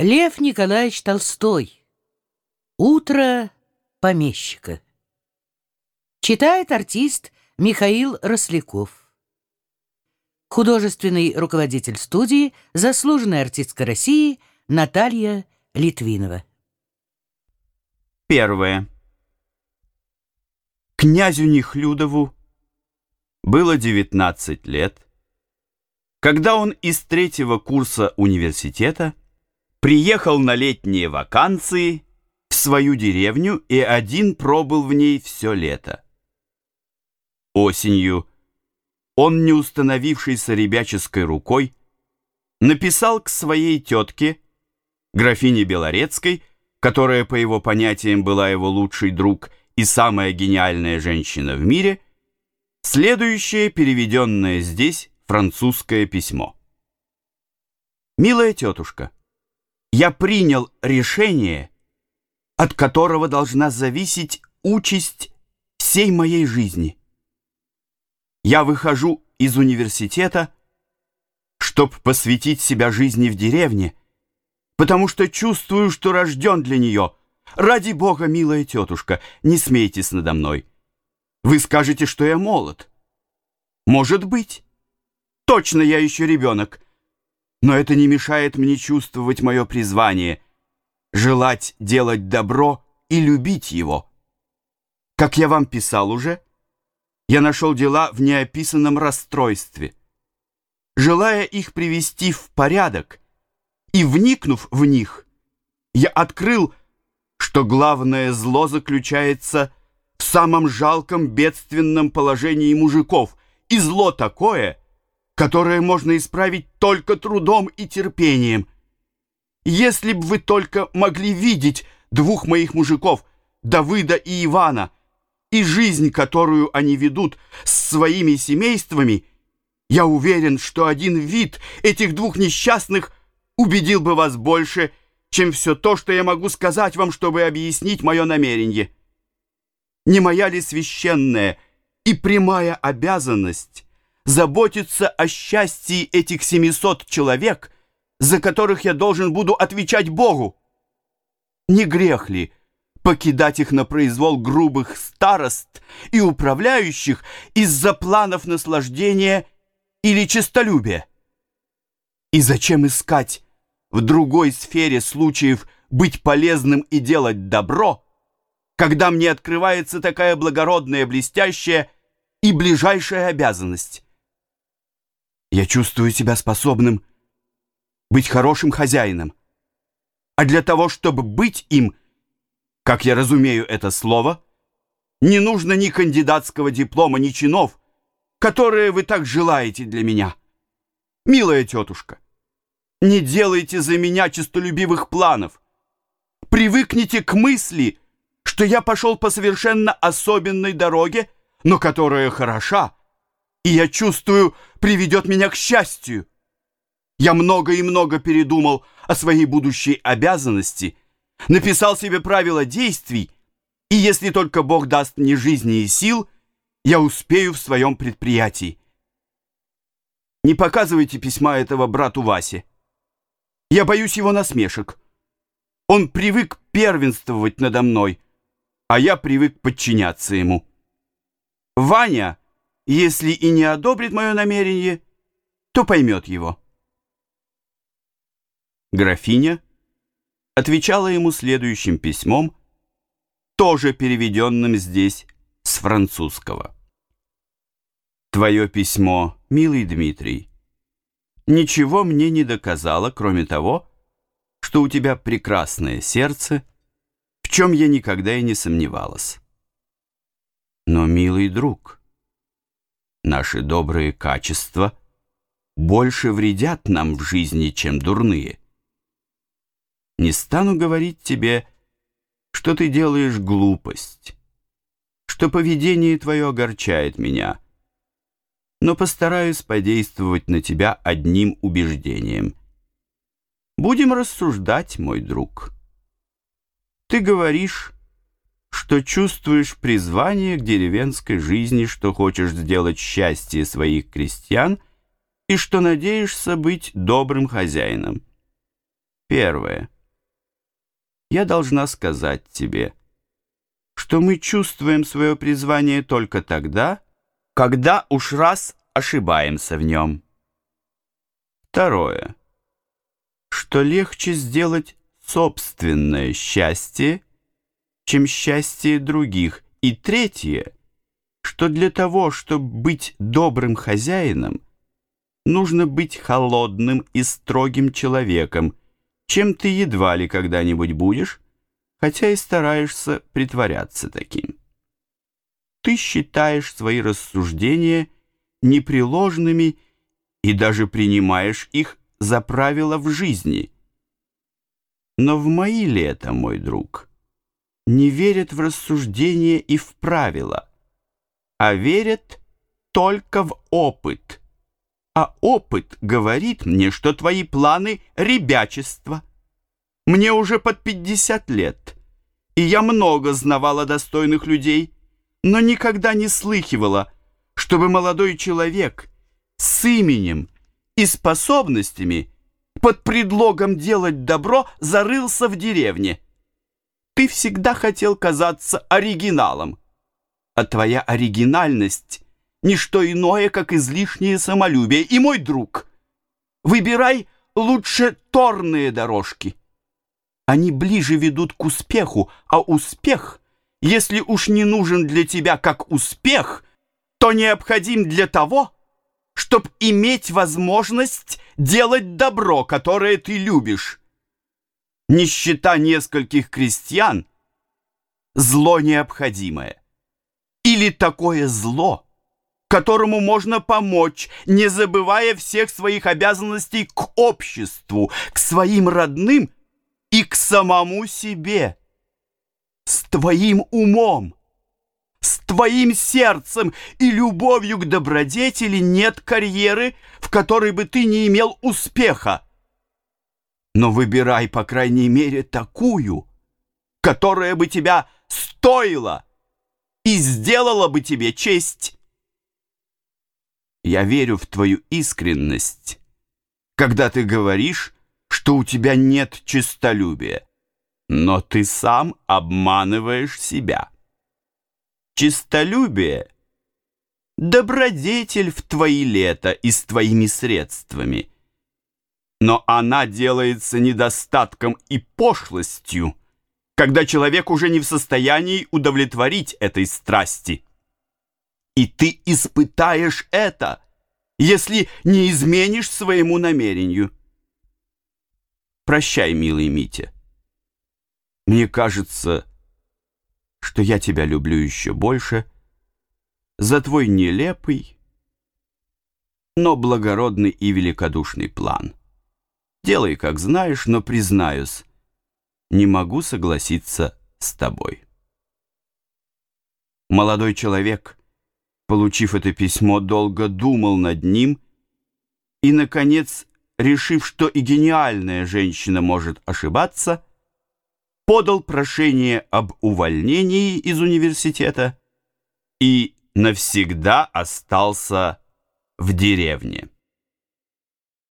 Лев Николаевич Толстой. Утро помещика. Читает артист Михаил Росляков. Художественный руководитель студии, заслуженная артистка России Наталья Литвинова. Первое. Князю Нехлюдову было 19 лет, когда он из третьего курса университета приехал на летние вакансии в свою деревню и один пробыл в ней все лето. Осенью он, не установившийся ребяческой рукой, написал к своей тетке, графине Белорецкой, которая, по его понятиям, была его лучший друг и самая гениальная женщина в мире, следующее переведенное здесь французское письмо. «Милая тетушка, я принял решение, от которого должна зависеть участь всей моей жизни. Я выхожу из университета, чтобы посвятить себя жизни в деревне, потому что чувствую, что рожден для нее. Ради Бога, милая тетушка, не смейтесь надо мной. Вы скажете, что я молод. Может быть. Точно я еще ребенок. Но это не мешает мне чувствовать мое призвание, желать делать добро и любить его. Как я вам писал уже, я нашел дела в неописанном расстройстве. Желая их привести в порядок и вникнув в них, я открыл, что главное зло заключается в самом жалком бедственном положении мужиков, и зло такое — которое можно исправить только трудом и терпением. Если б вы только могли видеть двух моих мужиков, Давыда и Ивана, и жизнь, которую они ведут с своими семействами, я уверен, что один вид этих двух несчастных убедил бы вас больше, чем все то, что я могу сказать вам, чтобы объяснить мое намерение. Не моя ли священная и прямая обязанность заботиться о счастье этих 700 человек, за которых я должен буду отвечать Богу. Не грех ли покидать их на произвол грубых старост и управляющих из-за планов наслаждения или честолюбия? И зачем искать в другой сфере случаев быть полезным и делать добро, когда мне открывается такая благородная, блестящая и ближайшая обязанность? Я чувствую себя способным быть хорошим хозяином. А для того, чтобы быть им, как я разумею это слово, не нужно ни кандидатского диплома, ни чинов, которые вы так желаете для меня. Милая тетушка, не делайте за меня честолюбивых планов. Привыкните к мысли, что я пошел по совершенно особенной дороге, но которая хороша, и я чувствую, приведет меня к счастью. Я много и много передумал о своей будущей обязанности, написал себе правила действий, и если только Бог даст мне жизни и сил, я успею в своем предприятии. Не показывайте письма этого брату Васе. Я боюсь его насмешек. Он привык первенствовать надо мной, а я привык подчиняться ему. Ваня если и не одобрит мое намерение, то поймет его. Графиня отвечала ему следующим письмом, тоже переведенным здесь с французского. Твое письмо, милый Дмитрий, ничего мне не доказало, кроме того, что у тебя прекрасное сердце, в чем я никогда и не сомневалась. Но, милый друг, наши добрые качества больше вредят нам в жизни, чем дурные. Не стану говорить тебе, что ты делаешь глупость, что поведение твое огорчает меня, но постараюсь подействовать на тебя одним убеждением. Будем рассуждать, мой друг. Ты говоришь, что чувствуешь призвание к деревенской жизни, что хочешь сделать счастье своих крестьян и что надеешься быть добрым хозяином. Первое. Я должна сказать тебе, что мы чувствуем свое призвание только тогда, когда уж раз ошибаемся в нем. Второе. Что легче сделать собственное счастье, чем счастье других. И третье, что для того, чтобы быть добрым хозяином, нужно быть холодным и строгим человеком, чем ты едва ли когда-нибудь будешь, хотя и стараешься притворяться таким. Ты считаешь свои рассуждения непреложными и даже принимаешь их за правила в жизни. Но в мои лета, мой друг, не верят в рассуждения и в правила, а верят только в опыт. А опыт говорит мне, что твои планы — ребячество. Мне уже под пятьдесят лет, и я много знавала достойных людей, но никогда не слыхивала, чтобы молодой человек с именем и способностями под предлогом делать добро зарылся в деревне. Ты всегда хотел казаться оригиналом, а твоя оригинальность — ничто иное, как излишнее самолюбие. И, мой друг, выбирай лучше торные дорожки. Они ближе ведут к успеху, а успех, если уж не нужен для тебя как успех, то необходим для того, чтобы иметь возможность делать добро, которое ты любишь нищета нескольких крестьян — зло необходимое. Или такое зло, которому можно помочь, не забывая всех своих обязанностей к обществу, к своим родным и к самому себе. С твоим умом, с твоим сердцем и любовью к добродетели нет карьеры, в которой бы ты не имел успеха но выбирай, по крайней мере, такую, которая бы тебя стоила и сделала бы тебе честь. Я верю в твою искренность, когда ты говоришь, что у тебя нет честолюбия, но ты сам обманываешь себя. Честолюбие — добродетель в твои лета и с твоими средствами — но она делается недостатком и пошлостью, когда человек уже не в состоянии удовлетворить этой страсти. И ты испытаешь это, если не изменишь своему намерению. Прощай, милый Митя. Мне кажется, что я тебя люблю еще больше за твой нелепый, но благородный и великодушный план. Делай, как знаешь, но признаюсь, не могу согласиться с тобой. Молодой человек, получив это письмо, долго думал над ним и, наконец, решив, что и гениальная женщина может ошибаться, подал прошение об увольнении из университета и навсегда остался в деревне.